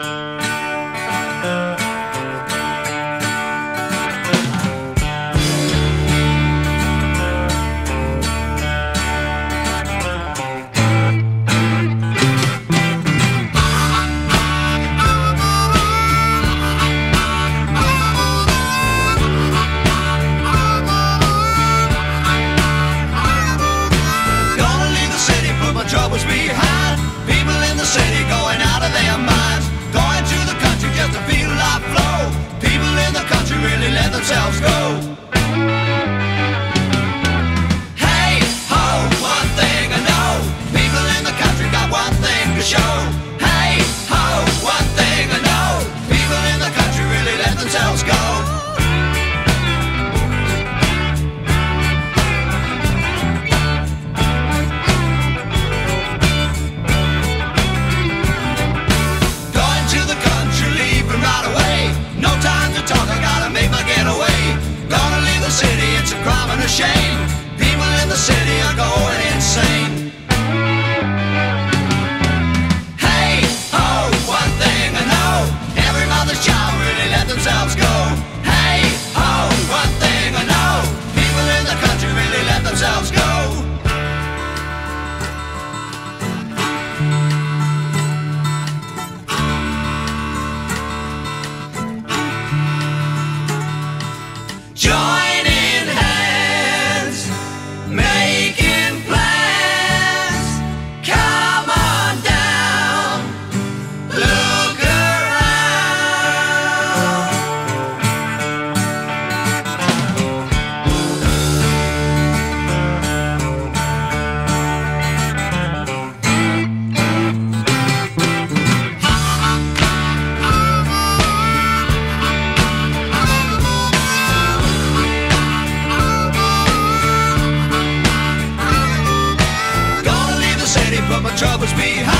Música themselves go. shame. People in the city are going insane. Hey, oh, one thing I know. Every mother's child really let themselves go. Hey, oh, one thing I know. People in the country really let themselves go. Join. troubles behind.